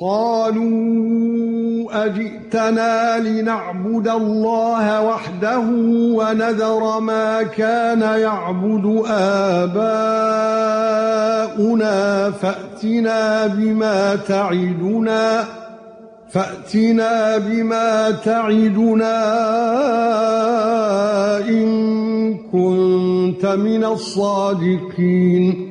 قالوا أجئتنا لنعبد الله وحده ونذر ما كان يعبد آباؤنا فأتنا بما تعدنا فأتنا بما تعدنا إن كنت من الصادقين.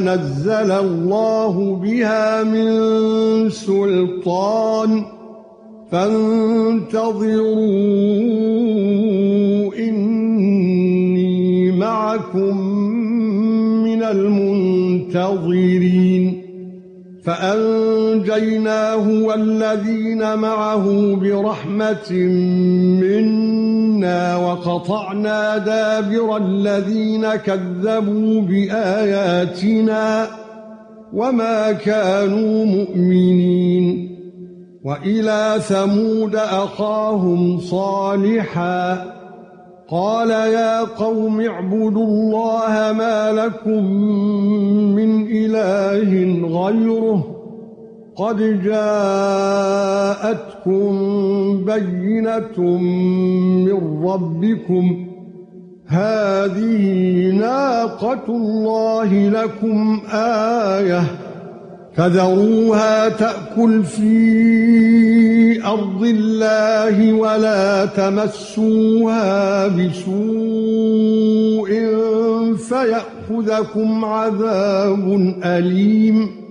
ما نزل الله بها من سلطان. فانتظروا إني معكم من المنتظرين. فأنجيناه والذين معه برحمة منا وقطعنا دابر الذين كذبوا بآياتنا وما كانوا مؤمنين وإلى ثمود أخاهم صالحا قال يا قوم اعبدوا الله ما لكم من إله غيره قد جاءتكم بينة من ربكم. هذه ناقة الله لكم آية. فذروها تأكل في أرض الله ولا تمسوها بسوء فيأخذكم عذاب أليم.